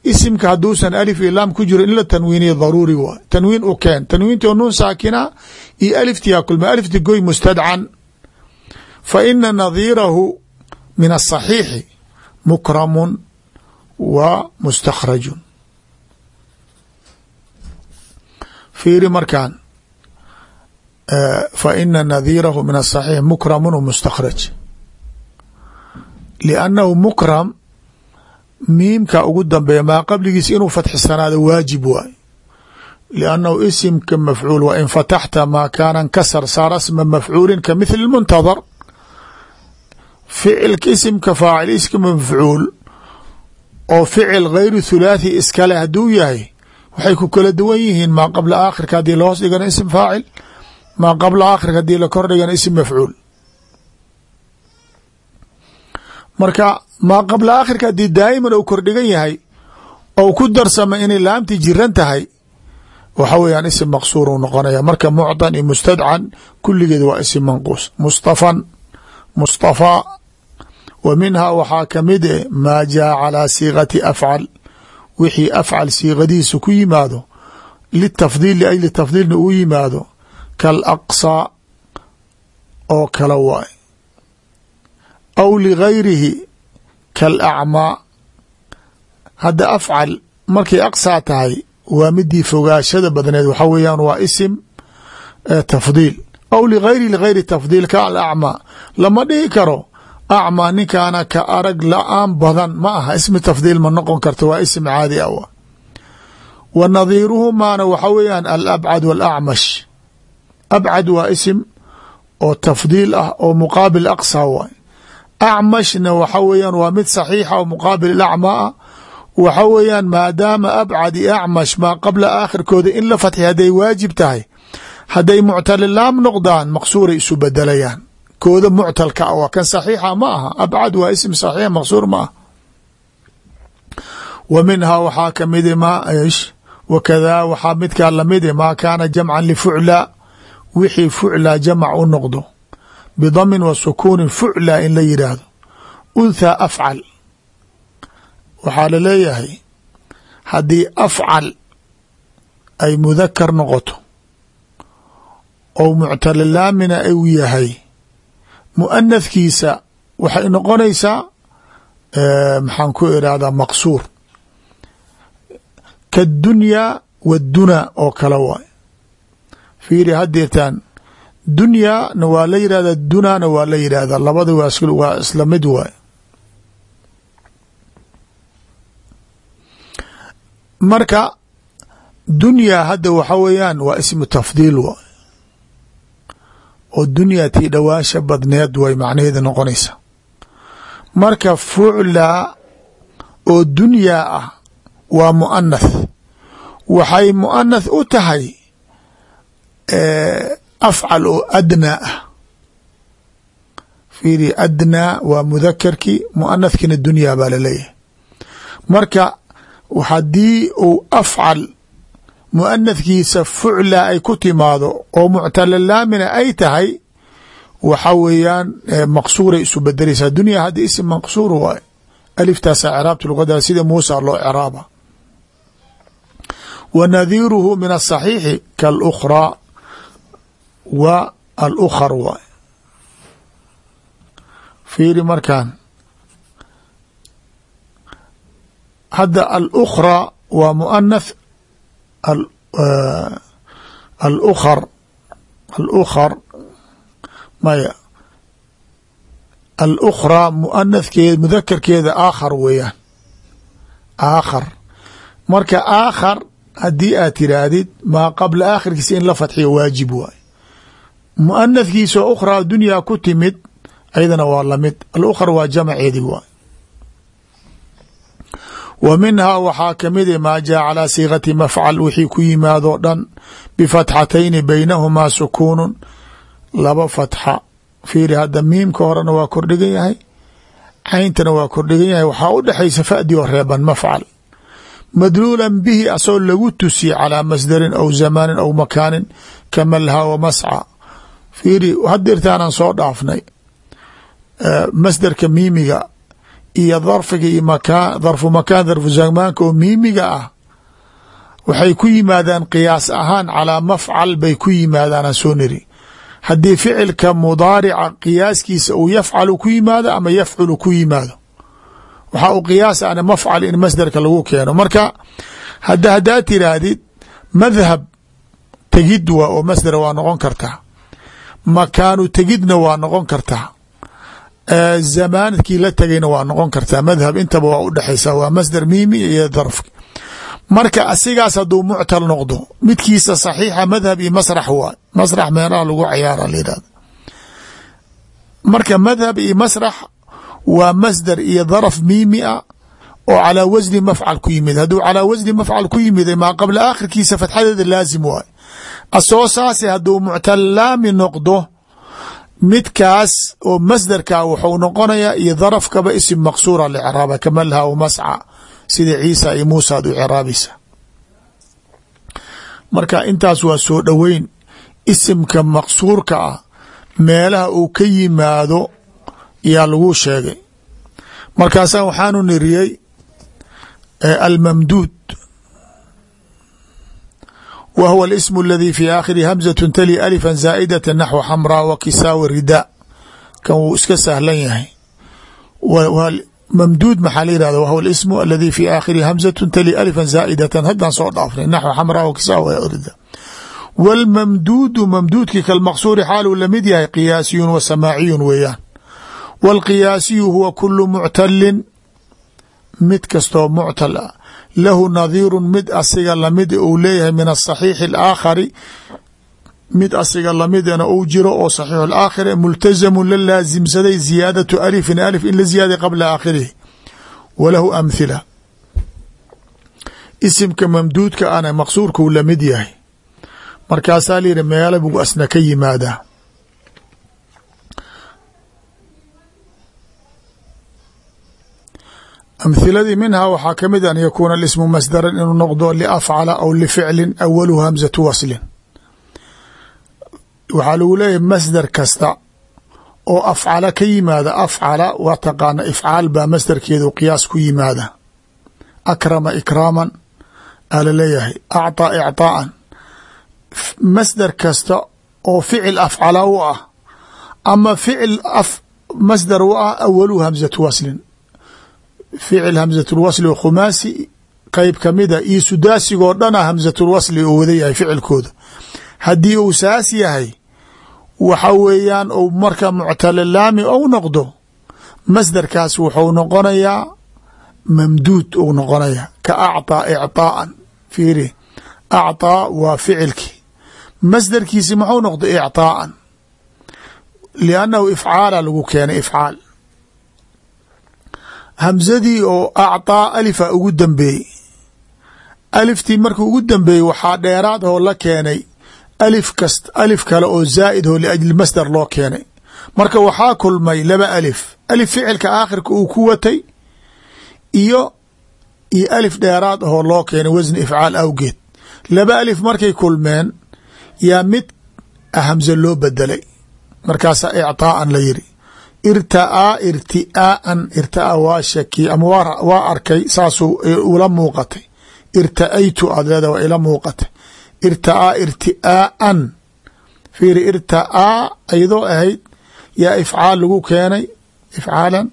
Isimka hadduusan alif iyo laam ku jiro in la tanwiiniya daruuri waay tanwiin u keen. Tanwiinti oo nuun saakina iyo aliftiyaa kulma. Alifti goy mustadcan. Fa ina nadiirahu min asaxiixi mukramun wa mustakhrajun. Fiiri markaan fa ina nadiirahu min asaxiix mukramun wa mustakhraj liannahu mukram miimka ugu dambeeya maa qabligiis inuu fatxisanaado waajib waay. Liannahu isimka mafcuul wa in fataxta maa kaana nkasar saara sma mafcuulin ka mithli muntadar ficilka isimka faacil iska mafcuul oo ficil gayru thulaathi iskale hadduu yahay waxay ku kala duwan yihiin maa qabla aakhirka haddii lahoos dhigana isim faacil maa qabla aakhirka haddii la kor dhigana isim mafcuul. Marka maa qabla aakhirka haddii daa'iman uu kordhigan yahay ou ku darsama inay laamti jiran tahay waxa weeyaan isim maqsuur uu noqonaya marka mucdan iyo mustadcan kulligeed waa isim manquus. Mustafan mustafaa wa minhaa waxaa ka mid e maa jaa calaa siiqati afcal wixii afcal siiqadiisa ku yimaado litafdiil liajli tafdiilna uu yimaado kal aqsaa oo kale waay. Aw ligayrihi kal acmaa hadda afcal markay aqsaa tahay waa midii fogaashada badneed waxa weeyaan waa isim tafdiil. Aw ligayri ligayri tafdiil ka alacmaa lama dhihi karo acmaa ninkaana ka arag la'aan badan. Ma aha ismi tafdiil ma noqon karto waa isim caadi ah wa nadiiruhumaana waxa weeyaan alabcad walacmash abcad waa isim oo tafdiil ah oo muqaabil aqsa waay acmashna waxa weeyaan waa mid saxiixa oo muqaabil acmaa ah waxa weeyaan maadaama abcad iyo acmash maa qabla aakhirkooda in la fatxi hadday waajib tahay hadday muctalilaam noqdaan maqsuuray isu bedelayaan kooda muctalka ah waa kan saxiixa ma aha abcad waa ism saxiix maqsuur ma ah wa minhaa waxaa kamidi ma ish wakadaa waxaa midkaa la mid maa kaana jamcan lifucla wixii fucla jamac u noqdo bidamin wa sukuunin fucla in la yidhaahdo unthaa afcal. Waxaa la leeyahay haddii afcal ay mudakar noqoto ou muctalilaamina u yahay muanathkiisa waxay noqonaysaa maxaan ku irahdaa maqsuur. Kaddunyaa waddunaa oo kale waay fiiri haddeertaan dunyaana waa la yidhahdaa dunaana waa la yidhahdaa labada waa isla mid waay. Marka dunyaa hadda waxa weeyaan waa ismu tafdiil waay. Oo dunyaa tii dhawaasha badneed way macnaheeda noqonaysa. Marka fucla oo dunyaa ah waa muanath waxay muanath u tahay afcal oo adnaa ah fiiri adnaa waa mudakarkii muanathkiina dunyaa baa la leeyahay marka haddii uu afcal muanathkiisa fucla ay ku timaado oo muctalalaamina ay tahay waxa weeyaan maqsuuray isu bedeleysaa dunya hadda isim maqsuur waay aliftaasa craabta luqada sida muusa loo craaba wa nadiiruhu min asaxiixi kaalukhraa wa alukhar waay. Fiiri markaan hadda alukhraa waa muanath alukhar alukhar maya alukhraa muanathkeeda mudakarkeeda aakhar weeyaan aakhar. Marka aakhar haddii aad tiraahdid maa qabla aakhirkiisa in la fatxiyo waajib waay muanathkiisa oo ukhraa dunyaa ku timid ayadana waa la mid alukhra waa jamaceedi waay wa minhaa waxaa ka mid maa jaa calaa siiqati mafcal wixii ku yimaadoo dhan bifatxatayni baynahumaa sukuunun. Laba fatxa. Fiiri hadda miimka horena waa kordhigan yahay. Cayntana waa kordhigan yahay. Waxaa u dhexaysa fadi oo reeban mafcal. Madluulan bihi asoo lagu tusiye calaa masdarin aw zamaanin aw makaanin kamalhaa wa masca fiiri hadirtaanaan soo dhaafnay masdarka miimiga iyo darfiga iyo makaan darfu makaan darfu zamaanka oo miimiga ah waxay ku yimaadaan qiyaas ahaan calaa mafcal bay ku yimaadaan aan soo niri. Haddii ficilka mudaarica qiyaaskiisa uu yafcalu ku yimaado ama yafculu ku yimaado waxaa u qiyaas ana mafcal in masdarka lagu keeno. Marka hada haddaa tiraahdid madhab tegid wa oo masdar waa noqon kartaa makaanu tegidna waa noqon kartaa. Zamaanadkii la tegayna waa noqon kartaa. Madhab intaba waa udhexaysa waa masdar miimi iyo darfki marka asigaas hadduu muctal noqdo midkiisa saxiixa madhab iyo masrax waay masrax meelaha lagu cayaara layihahdo marka madhab iyo masrax waa masdar iyo daraf miimi a oo calaa wasni mafcal ku yimid. Hadduu calaa wasni mafcal ku yimid maa qabla aakhirkiisa fatxadeeda laazim waay asoo saase hadduu muctal laami noqdo midkaas oo masdarka wuxuu noqonayaa iyo darafkaba isim maqsuura licraaba kamalha w masca sida ciisa iyo muusa ad u ciraabaysa marka intaas waa soo dhoweyn isimka maqsuurka ah meelaha uu ka yimaado yaa lagu sheegay. Markaasaa waxaanu niriyey almamduud wa huwa اlism اladي fi aakhiri hamزة tali alfa zaa'idata naxو xamraa wa kisaawi rida kan wuu iska sahlan yahay mamduud maxaa la yihahda whuwa اlism aladi fi aakhiri hamزة tali alfa zaa'idatan haddaan soo dhaafnay naxو xamraa wa kisaawi rida wاlmamduudu mamduudki kalmaqsuuri xaaluu lamid yahay qiyaasiyun wa samaaciyun weeyaan wاlqiyaasiyu huwa kulu muctalin mid kastoo muctal ah lahu nadiiru mid asiga la mid uu leeyahay min asaxiixi alaakhari mid asiga lamidana uu jiro oo saxiixu alaakhir multazamu la laasimsaday ziyaadatu alifin alif in la ziyaaday qabla aakhirihi walahu amhila isimka mamduudka ana maqsuurkuu la mid yahay. Markaasaa la yihi meela buu asna ka yimaadaa amhiladii minhaa waxaa ka mid an yakuuna ismu masdaran inuu noqdo liafcala aw lificlin awaluhu hamzatu waslin waxaa lagu leeyahy masdar kasta oo afcala ka yimaada afcala waa taqaana ifcaal baa masdarkeedu qiyaas ku yimaada akrama ikraaman aa la leeyahay acطaa icطaa'an masdar kasta oo ficil afcala u ah ama ficil masdar u ah awaluhu hamzatu waslin ficil hamzatulwasli oo khumaasi qeyb kamida iyo sudaasigoo dhana hamzatulwasli oo wada yahay ficilkooda haddii uu saas yahay waxa weeyaan ou marka muctalalaami ou noqdo masdarkaas wuxuu noqonayaa mamduud ou noqonaya ka acطaa icطaa'an fiiri acطaa waa ficilkii masdarkiisi muxuu noqda icطaa'an liannahu ifcaala lagu keenay ifcaal hamzadii oo acطaa alifa ugu dambeeyey. Aliftii markuu ugu dambeeyey waxaa dheeraad oo la keenay alif kast alif kale oo zaa'id oo liajli masdar loo keenay. Marka waxaa kulmay laba alif alif ficilka aakhirka uu ku watay iyo iyo alif dheeraad ahoo loo keenay wasni ifcaal awgeed. Laba alif markay kulmeen yaa mid hamze loo bedelay. Markaasaa icطaa'an la yiri irtaaa irtiaaan irtaa waa shaki ama waa arkay saasuu ula muuqatay. Irtaaytu aad leeda waa ila muuqatay. Irtaaa irtiaaan fiiri irtaaa ayadoo ahayd yaa ifcaal lagu keenay ifcaalan.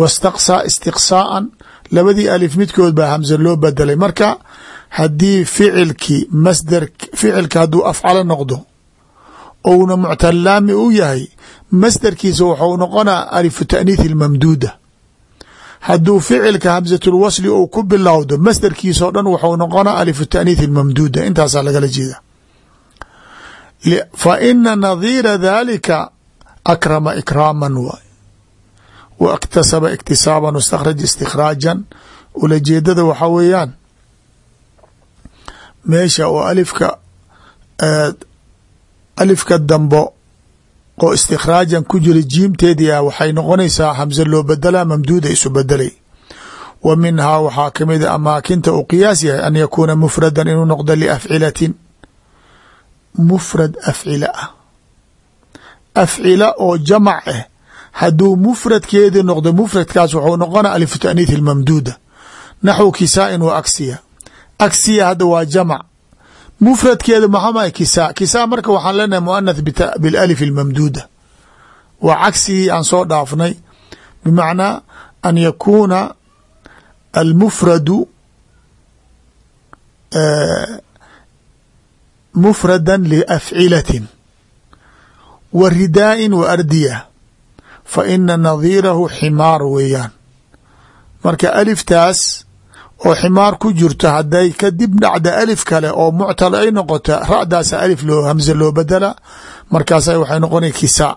Wastaqsaa istiqsaaan labadii alif midkood baa hamse loo bedelay marka haddii ficilkii masdar ficilka hadduu afcalo noqdo ouna muctalaami u yahay masdarkiisa waxuu noqonaa alifu taaniithi mamduuda hadduu ficilka hamsatulwasli uu ku bilowdo masdarkiisao dhan waxuu noqonaa alifu taaniithi mamduuda intaasaa lagala jeeda fa ina nadiira dhalika akrama ikraaman waay wa iktasaba iktisaaban wastakhraja istikhraajan ulajeedada waxaa weeyaan meesha oo alifka alifka dambo oo istikhraajan ku jira jiimteedii ah waxay noqonaysaa hamse loo bedelaa mamduuda isu bedelay wa minhaa waxaa ka mid a amaakinta uu qiyaas yahay an yakuuna mufradan inuu noqdo liafcilatin mufrad afcila ah. Afcila oo jamac ah hadduu mufradkeedii noqdo mufradkaas wuxuu noqona alifu taaniith ilmamduuda naxwu kisaain wa aksiya aksiya hadda waa jamac mufradkeeda maxama kisaa kisaa marka waxaan leenahay muanath bilalif ilmamduuda waa cagsigii aan soo dhaafnay bimacnaa an yakuuna almufradu mufrada liafcilatin wa ridaa'in wa ardiya fa ina nadiirahu ximaar weeyaan. Marka aliftaas oo ximaar ku jirto hadday kadib dhacda alif kale oo muctal ay noqota ra'daasa alif hamse loo bedela markaasa waxay noqona kisaa.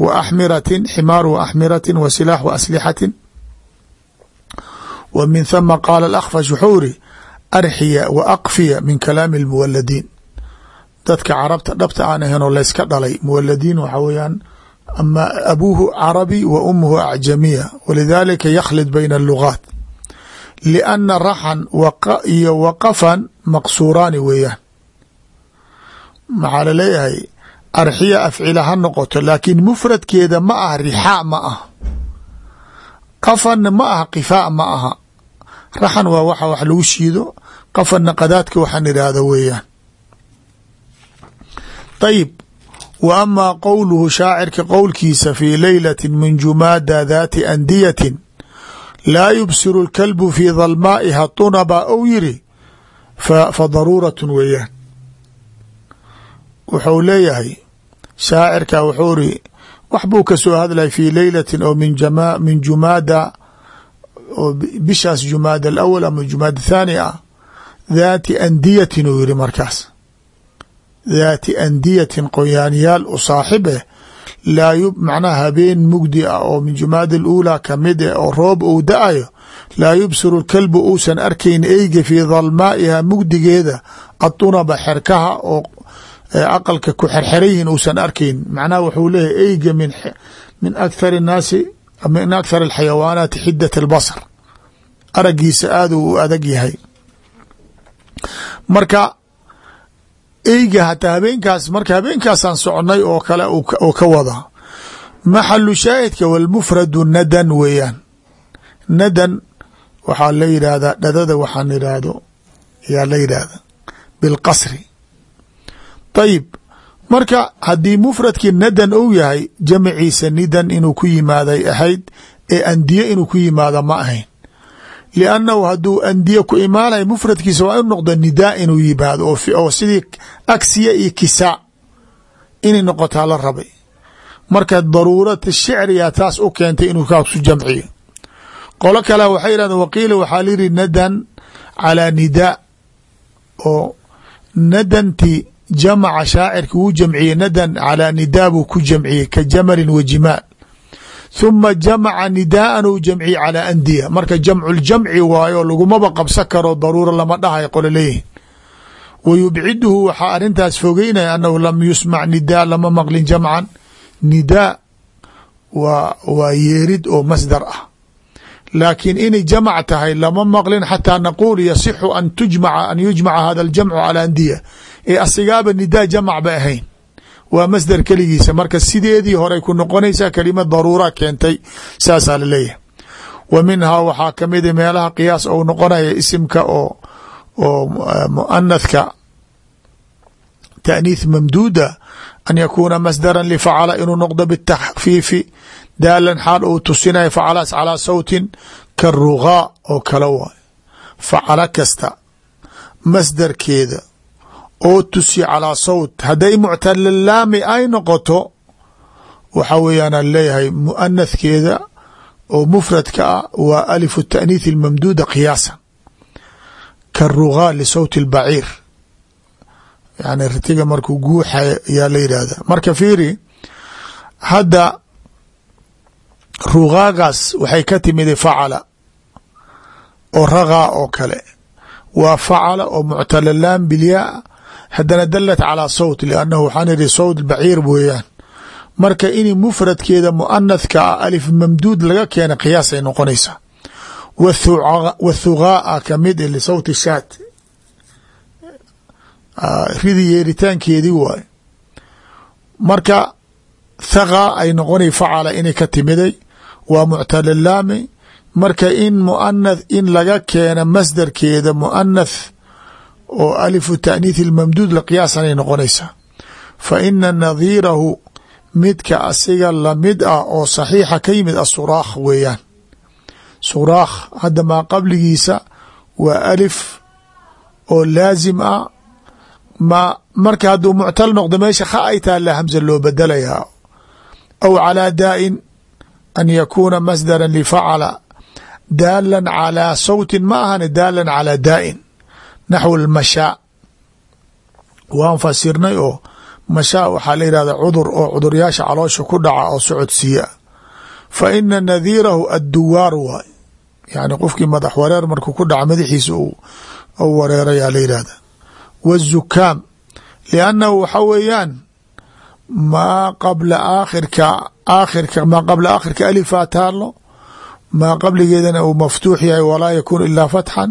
Wa axmiratin ximaar wa axmiratin wa silaax wa aslixatin wa min thama qaala alakfash wuxuu iri arxiya wa aqfiya min kalaami almuwaladiin dadka carabta dhabta aan ahayn oo layska dhalay muwaladiin waxaa weeyaan ama abuuhu carabi wa umuhu acjamiya walidaalika yakhlid bayna allugaat lianna raxan iyo waqafan maqsuuraani weeyaan. Maxaa la leeyahay arxiya afcila ha noqoto laakiin mufradkeeda ma aha rixaa ma ah qafanna ma aha qifaa ma aha. Raxan waa waxa wax lagu shiido qafanna qadaadka waxaan idhaahda weeyaan. Ayib wa amaa qowluhu shaacirka qowlkiisa fii leylati min jumaada daati andiyatin laa yubsiru lkalbu fii dalmaa'iha tunaba ou yiri fa daruuratun weeyaan. Wuxuu leeyahay shaacirka wuxuu iri wax buu ka soo hadlay fii leylatin oo min jumaada oo bishaas jumaada alawal ama jumaada thaani ah daati andiyatin uu yiri markaas. Daati andiyatin qoyaanyaal u saaxib eh laa macnaha habeen mugdi ah oo min jumaada aluulaa ka mid eh oo roob uu da'ayo laa yubsiru lkalbu uusan arkayn eyga fii dalmaa'iha mugdigeeda adunaba xerkaha oo aqalka ku xerxerayihin uusan arkayn. Macnaha wuxuu leeyahy eyga min min akhar الnaasi min akhar alxayawaanaati xidat albasr aragiisa aad u adag yahay. Marka eyga hataa habeenkaas marka habeenkaasaan socnay oo kale oo ka wada. Maxalu shaahidka walmufradu nadan weeyaan. Nadan waxaa la yidhaahdaa dhadada waxaan idhaahdo yaa la yidhaahda bilqasri ayib marka haddii mufradkii nadan ou yahay jamciisa nidan inuu ku yimaaday ahayd ee andiye inuu ku yimaada ma ahayn liannahu hadduu andiye ku imaanaya mufradkiisa waa inu noqdo nidaa inuu yimaado oo sidii aksiya iyo kisaa inay noqotaa la rabay marka daruurata shicriya taas u keentay inuu kaasu jamciyo qolo kale waxay yidhahdeen waqiila waxaa layidhi nadan calaa nidaa oo nadanti jamaca shaacirka wuu jamciyey nadan calaa nidaa buu ku jamciyey ka jamalin wa jimaal huma jamaca nidaaan uu jamciyey calaa andiya marka jamculjamci waayo lagumaba qabsan karo daruura lama dhahay qole leeyihiin wa yubciduhu waxaa arrintaas fogeynaya annahu lam yusmac nidaa lama maqlin jamcan nidaa waa waa yeerid oo masdar ah laakiin inay jamac tahay lama maqlin xataa naquul yasixu an tujmaca an yujmaca hada aljamcu calaa andiya ee asigaaba nidaa jamac ba ahayn waa masdar keligiisa. Marka sideedii horey ku noqonaysaa kelimad daruura keentay saasaa la leeyahay wa minhaa waxaa kamida meelaha qiyaas ou noqonaya isimka oo oo muanathka taaniith mamduuda an yakuuna masdaran lifacala inuu noqdo bitakfiifi daalan xaal uu tusinaya facalaas calaa sawtin karugaa oo kale waay. Facala kasta masdarkeeda oo tusi calaa sawt. Hadday muctalalaami ay noqoto waxa weeyaan leeyahay muanathkeeda oo mufradka ah waa alifu taaniith almamduuda qiyaasan karugaa lisawti albaciir. Yani ritiga markuu guuxay ayaa la yidhaahda marka fiiri hadda rugaagaas waxay ka timida facala oo ragaa oo kale. Waa facala oo muctalalaan bilyaa haddana dalat calaa sawt liannahu waxaan idhi sawt baciir weeyaan. Marka in mufradkeeda muanathka ah alif mamduud laga keena qiyaasay noqonaysaa. Wathugaaa ka mid lisawti shaat ridi yeeritaankeedii waay marka thaqa ay noqonay facala inay ka timiday waa muctalalaami marka in muanath in laga keena masdarkeeda muanath oo alifu taaniithi lmamduud la qiyaasanay noqonaysaa fa ina nadiirahu midka asiga la mid ah oo saxiixa ka yimid asuraakh weeyaan. Suraakh hadda maa qabligiisa waa alif oo laazim ah. Ma marka hadduu muctal noqdo meesha kha ay taala hamza loo bedelayaa. Aw calaa daa'in an yakuuna masdara lifacala daalan calaa sawtin ma ahani daalan calaa daa'in naxw lmashaa waan fasirnay oo mashaa waxaa la yihahda cudur oo cuduryaasha caloosha ku dhaca oo socodsiiya. Fa ina nadiirahu adduwaar waay. Yani qofkii madax wareer markuu ku dhaca madaxiisa u wareerayaa la yihahda wالzukaam liannahu waxa weeyaan maa qabla aakhirka aakhirka maa qabla aakhirka alifaa taalo maa qabligeedana uu maftuux yahay walaa yakuun ilaa fatxan.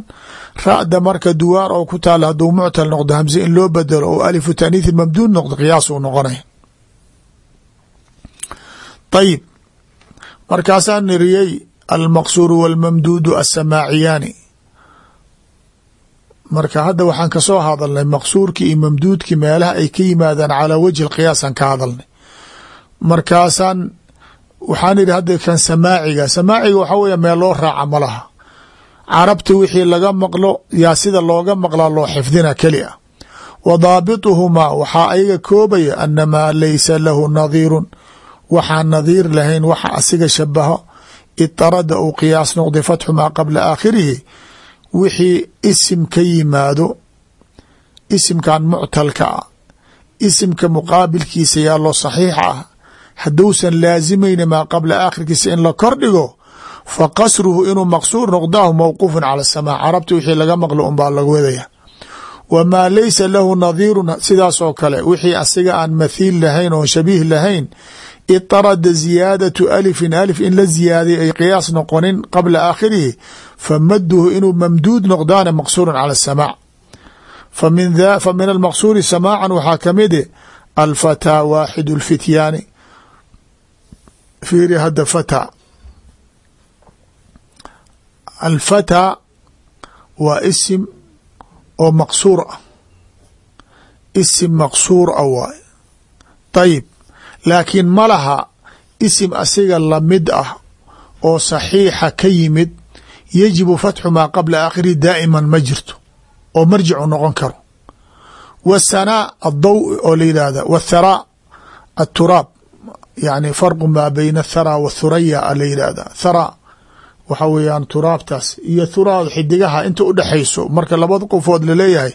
Ra'da marka duwaar oo ku taala hadduu muctal noqdo hamse in loo bedelo oo alifu taaniithi mamduud noqdo qiyaasuu noqonay. Ayib markaasaa niriyey almaqsuuru wاlmamduudu aلsamaaciyaani marka hadda waxaan ka soo hadalnay maqsuurki iyo mamduudki meelaha ay ka yimaadaan calaa wajhi qiyaasaan ka hadalnay. Markaasaan waxaan idhi hadda kan samaaciga. Samaaciga waxaa weya meel loo raaca ma laha. Carabta wixii laga maqlo yaa sida looga maqlaa loo xifdina keli ah wa daabituhumaa waxaa ayaga koobaya anamaa laysa lahu nadiirun. Waxaan nadiir lahayn waxa asiga shabaho itarada uu qiyaas noqday fatxu maa qabla aakhirihi. Wixii isim ka yimaado isimkan muctalka ah. Isimka muqaabilkiisa yaa loo saxiixa ah hadduusan laazimayna maa qabla aakhirkiisa in la kordhigo fa qasruhu inuu maqsuur noqdaahu mawquufun cala asamaa carabta wixii laga maqlo unbaa laga wadaya wamaa laysa lahu nadiirun sidaas oo kale wixii asiga aan mathiil lahayn oon shabiih lahayn itarada ziyaadatu alifin alif in la ziyaaday ay qiyaas noqonin qabla aakhirihi famaduhu inuu mamduud noqdaana maqsuurun cala asamaac fa min almaqsuuri samaacan waxaa kamide alfataa waaxidu lfityaani fiiri hadda fataa alfataa waa isim oo maqsuur ah. Isim maqsuur ah waay ayib laakiin ma laha isim asiga la mid ah oo saxiixa ka yimid yajibu fatxu maa qabla aakhirihi daa'iman ma jirto oo marjicu noqon karo. Wasanaa addaw oo la yidhaahda watharaa aturaab yani farqu maa bayna athara wathuraya a la yidhaahda thara waxa weeyaan turaabtaas iyo thuraa xidigaha inta udhexayso marka labada qofood la leeyahay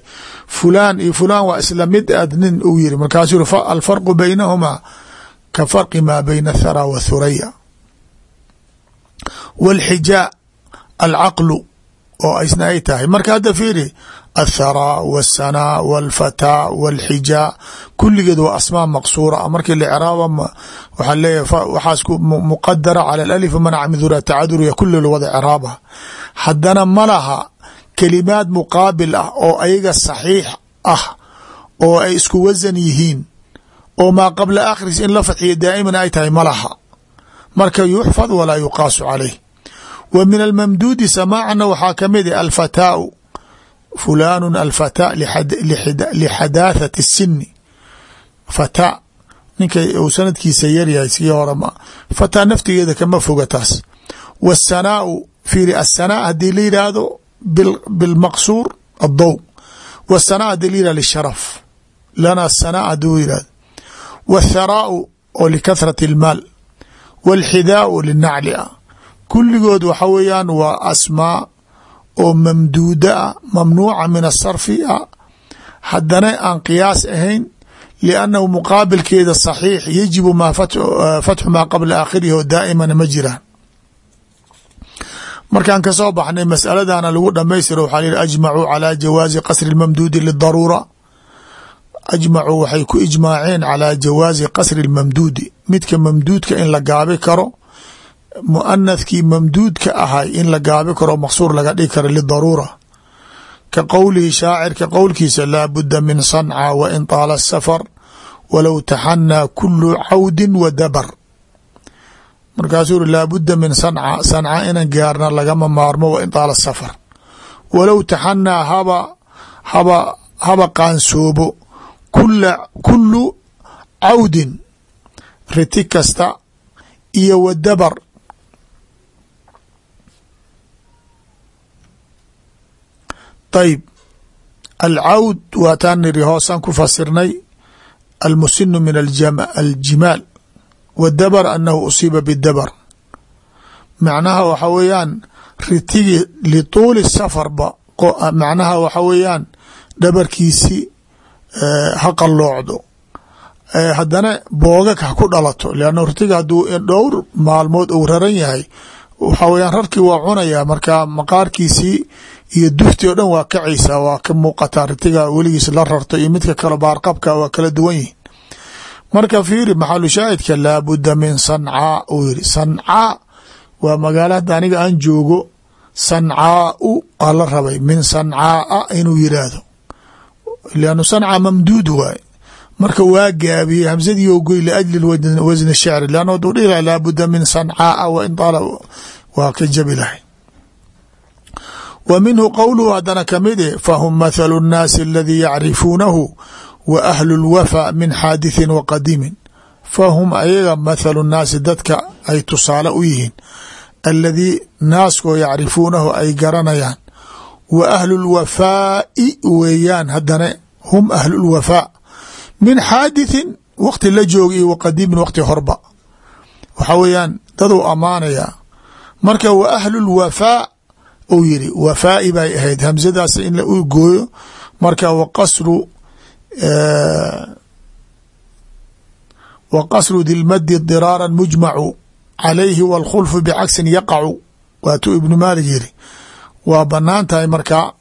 fulaan iyo fulaan waa isla mid aad nin uu yiri. Markaasuu yiri alfarqu baynahumaa ka farqi maa bayna athara wathuraya wاlxijaa alcaqlu oo isna ay tahay marka hadda fiiri atharaa wاsanaa wاlfataa wاlxijaa kulligeed waa asmaa maqsuura markii lcraaba waxaa leeyahay waxaas muqadara cala alif manaca min dura tacaduriya kulli lwada craaba haddana ma laha kelimaad muqaabil ah oo ayaga saxiix ah oo ay isku wasan yihiin oo maa qabla akhris in la fatxiya daa'iman ay tahay ma laha marka yuxfad walaa yuqaasu calayh w min almamduudi samaacanna waxaa ka mid a eh, alfataau. Fulaanu alfataa lixadaahati sini fataa. Ninka uu sanadkiisa yaryahay sii horema fataa naftigeeda kama foga taas wasanaau fiiri asanaa haddii la yidhaahdo bilmaqsuur addow wasanaa haddii la yihahdo lisharaf. Lana sanaa haduu yihahdo watharaau oo likahrati اlmaal walxidaau linacli ah kulligood waxa weeyaan waa asmaa oo mamduuda ah mamnuuca min asarfi ah. Haddana aan qiyaas ahayn liannahu muqaabilkeeda saxiix yajibu maa fatxu maa qabla aakhirihi oo daa'imana ma jiraan markaan ka soo baxnay masaladana lagu dhamaystiro waxaa yihi ajmacuu calaa jawaazi qasri lmamduudi lidaruura ajmacuu waxay ku ijmaaceen calaa jawaazi qasri lmamduudi midka mamduudka in la gaabi karo muanathkii mamduudka ahay in la gaabi karo maqsuur laga dhigi karo lidaruura. Ka qowlihi shaacirka qowlkiisa laa budda min sanca wa in taala safar walow taxanaa kulu cawdi wa dabar. Markaasuu uri laabudda min sanca sanca inan gaarna lagama maarmo wa in taala safar. Walow taxanaa haba haba haba qaansoobo kula kulu cawdin riti kasta iyo wa dabar ayb alcawd waataan niri hoosaan ku fasirnay almusinu min aljimaal wdabar anahu usiiba bidabar macnaha waxa weeyaan ritigi lituuli safarba macnaha waxa weeyaan dhabarkiisi ha qalloocdo haddana boogag ha ku dhalato leanna ritiga hadduu dhowr maalmood uu raran yahay waxa weyaan rarkii waa cunaya marka maqaarkiisii iyo dufti o dhan waa kacaysaa waa ka muuqataa ritiga weligiis la rarto iyo midka kale baarqabka waa kala duwan yihiin marka fiiri maxalu shaahidka laabuda min sancaa uu yiri sancaa waa magaalo hadda aniga aan joogo. Sancaau aa la rabay. Min sancaaa inuu yiraahdo. Lannu sanca mamduud waay marka waa gaabiyey hamsadii o goy liajli wasni shecri lann haduu dhihi min sancaaa wa in waa ka jabi lahay wa minhu qowluhu haddana ka mid e fahum mathalu nnaasi aladii yacrifuunahu wa ahlu lwafa min xaadithin wa qadiimin. Fahum ayaga mathalu nnaasi dadka ay tusaale u yihiin aladii naaskoo yacrifuunahu ay garanayaan. Wa ahlu lwafaa'i weeyaan haddana hum ahlu lwafaa min xaadithin waqti la jooga iyo wa qadiimin waqti horba. Waxa weeyaan daduu ammaanayaa marka wa ahlu uu yiri wafaa'i bay ahayd. Hamsadaas in la gooyo marka wa qasru wa qasru dilmadi diraara mujmacu calayhi wاlkhulfu bcagsin yaqacu. Waatuu ibnu maalik yiri waa bannaan tahay markaa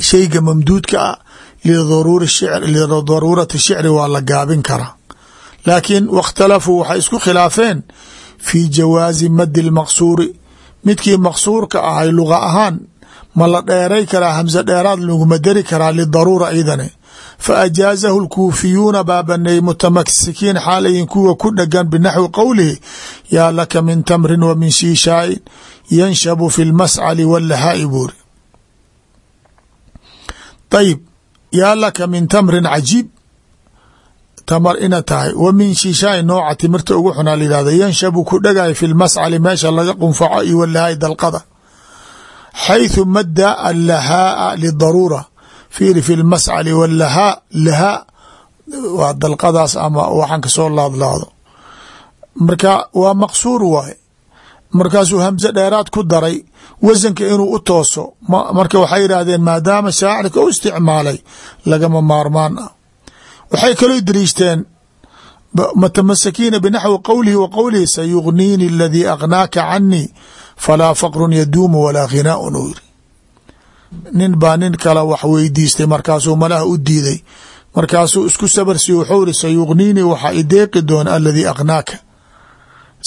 shayga mamduudka ah lidaruurati shicri waa la gaabin karaa. Laakiin waاkhtalafuu waxay isku khilaafeen fii jawaazi madi lmaqsuuri midkii maqsuurka ahay luga ahaan ma la dheeray karaa hamse dheeraad laguma dari karaa lidaruura idane fa ajaazahu lkuufiyuuna baa baneeyey mutamaksikiin xaalayin kuwa ku dhegan binaxwi qowlihi yaa laka min tamrin wa min shiishaain yanshabu fi lmascali walahaai buuri. Ayib yaa laka min tamrin cajiib tamar ina tahay. Wa min shiishaain nooca timirta ugu xunaa layihahda yanshabu ku dhegay fi lmascali meesha laga qunfaco iyo walahaai dalqada. Xayثu madda allahaaa lidaruura fiiri fi lmascali walahaa lahaa waa dalqadaas ama waxaan ka soo laadlaado. Marka waa maqsuur waaye. Markaasuu hamse dheeraad ku daray wasanka inuu u tooso. Marka waxay yidhaahdeen maadaama shaacirka u isticmaalay lagama maarmaan ah waxay kaloo dariishteen mutamasakiina binaxwi qowlihi wa qowlihi sayugniini aladii agnaaka canii falaa faqrun yaduumu walaa ghinaaun uu yiri nin baa nin kale wax weydiistay markaasuu malaha u diiday. Markaasuu isku sabarsiye wuxuu iri sayugniinii waxaa ideeqi doona aladii agnaaka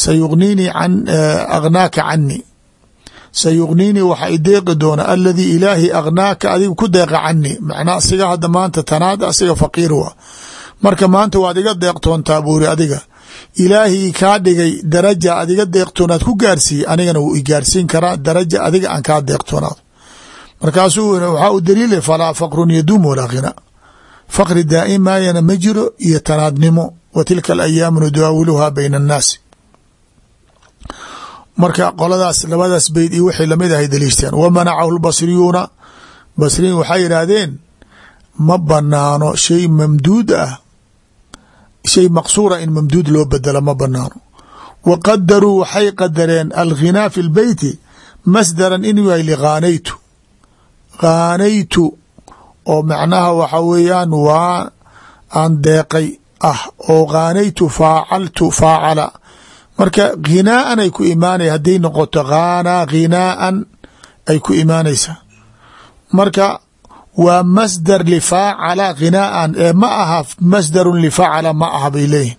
sayugniinii agnaaka canii sayugniinii waxaa ideeqi doona aladii ilaahi agnaaka adiga ku deeqa canii macnaa asiga hadda maanta tanaada asiga faqiir waa. Marka maanta waad iga deeqtoontaa buuri adiga. Ilaahii kaa dhigay daraja ad iga deeqtoonaad ku gaarsiiyey anigana wuu i gaarsiin karaa daraja adiga aan kaa deeqtoonaado markaasuu waxaa u daliilay falaa faqrun yaduum walaa ghinaa. Faqri daa'imayana ma jiro iyo tanaadnimo wa tilka alayaamu nudaawiluhaa bayna annaasi marka qoladaas labadaas beyd iyo wixii la mid ahay daliishteen. Wa manacahu lbasriyuuna basriyin waxay yidhaahdeen ma banaano shay mamduud ah shay maqsuura in mamduud loo bedelo ma banaano wa qadaruu waxay qadareen alghinaa fi lbeyti masdaran inuu yahay lighaanaytu ghaanaytu oo macnaha waxa weeyaan waa aan deeqay ah oo ghaanaytu faacaltu faacala marka ghinaan ay ku imaanaya hadday noqoto ghaanaa ghinaan ay ku imaanaysaa marka waa masdar lifaacala ghinaan ee ma aha masdarun lifaacala ma aha bay leeyihiin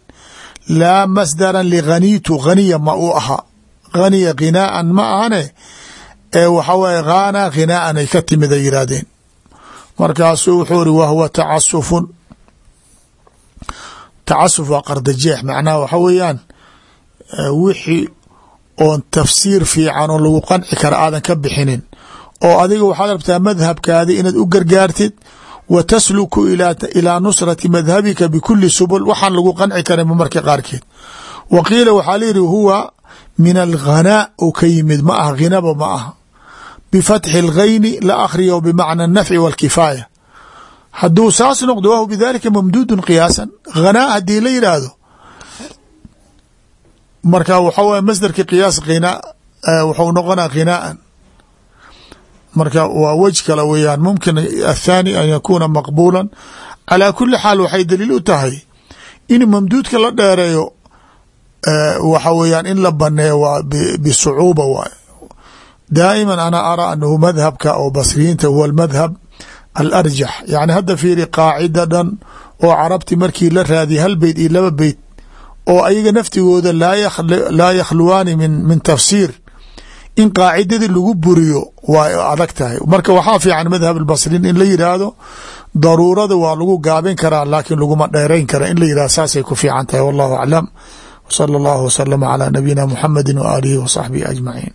laa masdaran lighaniitu ghaniya ma u aha. Ghaniya ghinaan ma ahane ee waxa weye ghaana ghinaan ay ka timid ay yidhaahdeen markaasuu wuxuu iri wahwa tacasufun. Tacasuf waa qardajeex macnaha waxa weeyaan Eh, wixii oon tafsiir fiican oo lagu qanci kara aadan ka bixinin. Oo adiga waxaad rabtaa madhabkaadi inaad u gargaartid wa tasluku ilaa nusrati madhabika bikuli subul waxaan lagu qanci karin marmarka qaarkeed. Wa qiila waxaa la yidhi huwa min alghanaa u ka yimid. Ma ah ghinaba ma ah bifatxi alghayni la akhriyo bimacna anafci walkifaaya. Hadduu saas noqdo wahu bidalika mamduudun qiyaasan. Ghanaa haddii la yidhaahdo marka waxa weye masdarki qiyaas hina wuxuu noqonaa ghinaan marka waa wej kale weeyaan mumkin athani an yakuuna maqbuula calaa kuli xaal waxay daliil u tahay in mamduudka la dheereeyo waxa weeyaan in la baneeyo waa bisucuuba waay daa'iman ana araa anahu madhabka oo basriyiinta huwa almadhab alarjax yani hadda fiiri qaacida dhan oo carabti markii la raadiya hal beyt iyo laba beyt oo ayaga naftigooda laa yakhluwaani min tafsiir. In qaacidadii lagu buriyo waa adag tahay. Marka waxaa fiican madhab albasriin in la yidhaahdo daruurada waa lagu gaabin karaa laakiin laguma dheerayn kara in la yidhahdo saasay ku fiican tahay. Wallahu aclam wsala allahu wasalama calaa nabiyina muxamedi wa aalihi wa saxbihi ajmaciin